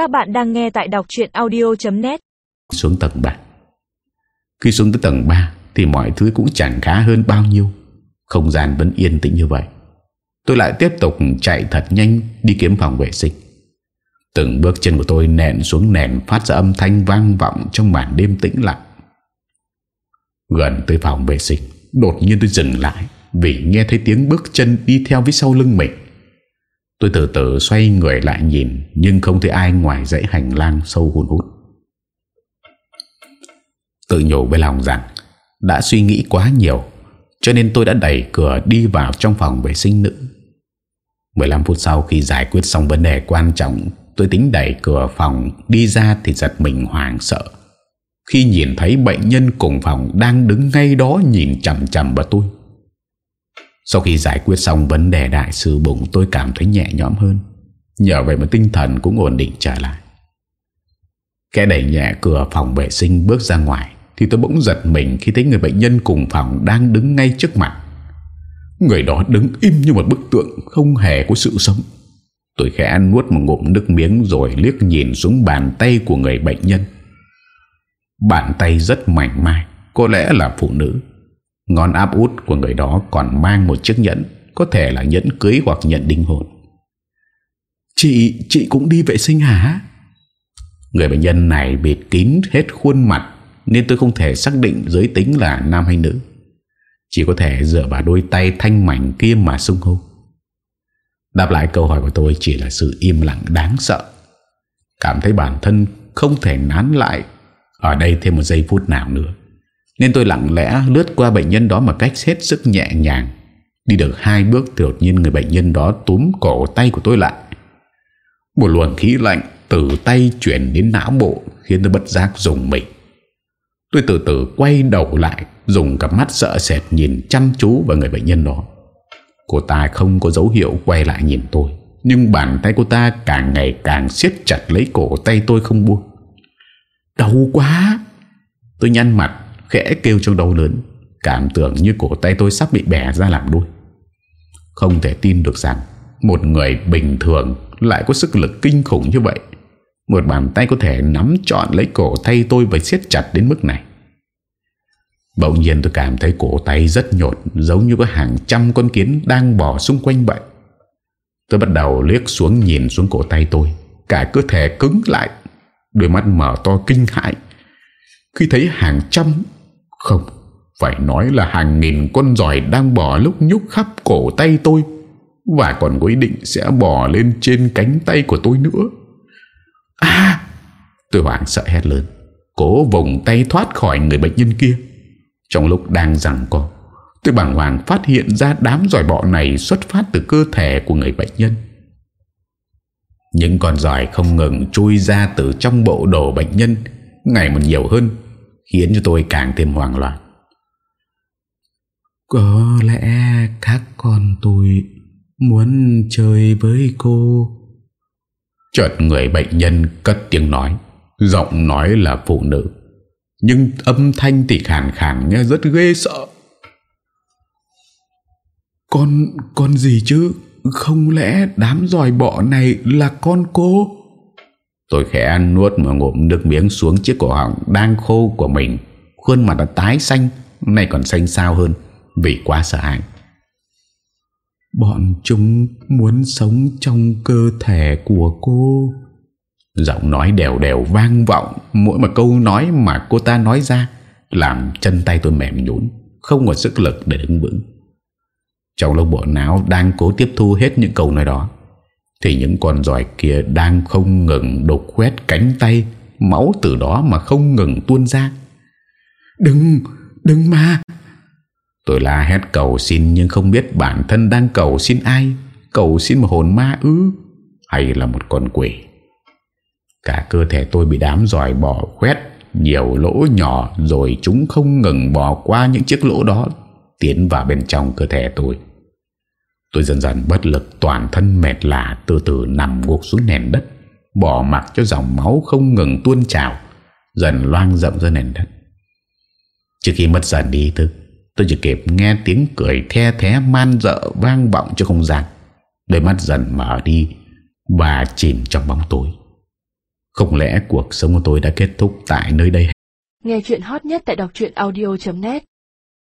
Các bạn đang nghe tại đọc chuyện audio.net Xuống tầng 3 Khi xuống tới tầng 3 Thì mọi thứ cũng chẳng khá hơn bao nhiêu. Không gian vẫn yên tĩnh như vậy. Tôi lại tiếp tục chạy thật nhanh Đi kiếm phòng vệ sinh. Từng bước chân của tôi nện xuống nền Phát ra âm thanh vang vọng Trong màn đêm tĩnh lặng. Gần tới phòng vệ sinh, Đột nhiên tôi dừng lại Vì nghe thấy tiếng bước chân đi theo phía sau lưng mình. Tôi từ từ xoay người lại nhìn, Nhưng không thấy ai ngoài dãy hành lang sâu hun hút. Tự nhủ với lòng rằng, Đã suy nghĩ quá nhiều, Cho nên tôi đã đẩy cửa đi vào trong phòng vệ sinh nữ. 15 phút sau khi giải quyết xong vấn đề quan trọng, Tôi tính đẩy cửa phòng đi ra thì giật mình hoảng sợ. Khi nhìn thấy bệnh nhân cùng phòng đang đứng ngay đó nhìn chầm chầm vào tôi sau khi giải quyết xong vấn đề đại sư bụng tôi cảm thấy nhẹ nhõm hơn. Nhờ vậy mà tinh thần cũng ổn định trở lại. Kẻ đẩy nhẹ cửa phòng vệ sinh bước ra ngoài thì tôi bỗng giật mình khi thấy người bệnh nhân cùng phòng đang đứng ngay trước mặt. Người đó đứng im như một bức tượng không hề có sự sống. Tôi khẽ nuốt một ngụm nước miếng rồi liếc nhìn xuống bàn tay của người bệnh nhân. Bàn tay rất mảnh mai, có lẽ là phụ nữ. Ngón áp út của người đó còn mang một chiếc nhẫn Có thể là nhẫn cưới hoặc nhẫn đính hôn. Chị, chị cũng đi vệ sinh hả? Người bệnh nhân này bịt kín hết khuôn mặt Nên tôi không thể xác định giới tính là nam hay nữ. Chỉ có thể dựa vào đôi tay thanh mảnh kia mà xung hô. Đáp lại câu hỏi của tôi chỉ là sự im lặng đáng sợ. Cảm thấy bản thân không thể nán lại. Ở đây thêm một giây phút nào nữa nên tôi lặng lẽ lướt qua bệnh nhân đó một cách hết sức nhẹ nhàng. Đi được hai bước thì đột nhiên người bệnh nhân đó túm cổ tay của tôi lại. Một luồng khí lạnh từ tay chuyển đến não bộ, Khiến tôi bất giác dùng mình. Tôi từ từ quay đầu lại, Dùng cặp mắt sợ sệt nhìn chăm chú vào người bệnh nhân đó. Cô ta không có dấu hiệu quay lại nhìn tôi, Nhưng bàn tay cô ta càng ngày càng siết chặt lấy cổ tay tôi không buông. Đau quá! Tôi nhăn mặt khẽ kêu trong đau lớn Cảm tưởng như cổ tay tôi sắp bị bẻ ra làm đuôi. Không thể tin được rằng Một người bình thường Lại có sức lực kinh khủng như vậy. Một bàn tay có thể nắm trọn lấy cổ tay tôi Và siết chặt đến mức này. Bỗng nhiên tôi cảm thấy cổ tay rất nhột, Giống như có hàng trăm con kiến Đang bò xung quanh vậy. Tôi bắt đầu liếc xuống nhìn xuống cổ tay tôi, Cả cơ thể cứng lại, Đôi mắt mở to kinh hại Khi thấy hàng trăm không, Phải nói là hàng nghìn con giỏi đang bò lúc nhúc khắp cổ tay tôi. Và còn có ý định sẽ bò lên trên cánh tay của tôi nữa. À Tôi hoảng sợ hét lớn, Cố vùng tay thoát khỏi người bệnh nhân kia. Trong lúc đang rằng co, Tôi bàng hoàng phát hiện ra đám giỏi bọ này xuất phát từ cơ thể của người bệnh nhân. Những con giỏi không ngừng chui ra từ trong bộ đồ bệnh nhân, ngày một nhiều hơn khiến cho tôi càng thêm hoang loạn. Có lẽ các con tôi muốn chơi với cô. Chợt người bệnh nhân cất tiếng nói, giọng nói là phụ nữ, nhưng âm thanh thì khàn khàn nghe rất ghê sợ. Con, con gì chứ? Không lẽ đám dòi bọ này là con cô? Tôi khẽ nuốt một ngụm nước miếng xuống chiếc cổ họng đang khô của mình. Khuôn mặt đã tái xanh, này còn xanh sao hơn vì quá sợ hãi. Bọn chúng muốn sống trong cơ thể của cô. Giọng nói đều đều vang vọng mỗi một câu nói mà cô ta nói ra làm chân tay tôi mềm nhũn, không có sức lực để đứng vững. Trong lúc bộ não đang cố tiếp thu hết những câu nói đó thì những con giỏi kia đang không ngừng đục khoét cánh tay Máu từ đó mà không ngừng tuôn ra. Đừng, đừng mà. Tôi la hét cầu xin nhưng không biết bản thân đang cầu xin ai Cầu xin một hồn ma ư Hay là một con quỷ. Cả cơ thể tôi bị đám giỏi bỏ khoét Nhiều lỗ nhỏ Rồi chúng không ngừng bỏ qua những chiếc lỗ đó Tiến vào bên trong cơ thể tôi. Tôi dần dần bất lực, toàn thân mệt lạ, từ từ nằm gục xuống nền đất, Bỏ mặc cho dòng máu không ngừng tuôn trào, Dần loang rộng ra nền đất. Trước khi mất dần đi thức Tôi chỉ kịp nghe tiếng cười the thế man dợ vang vọng cho không gian. Đôi mắt dần mở đi Và chìm trong bóng tối. Không lẽ cuộc sống của tôi đã kết thúc tại nơi đây? Nghe chuyện hot nhất tại đọc audio.net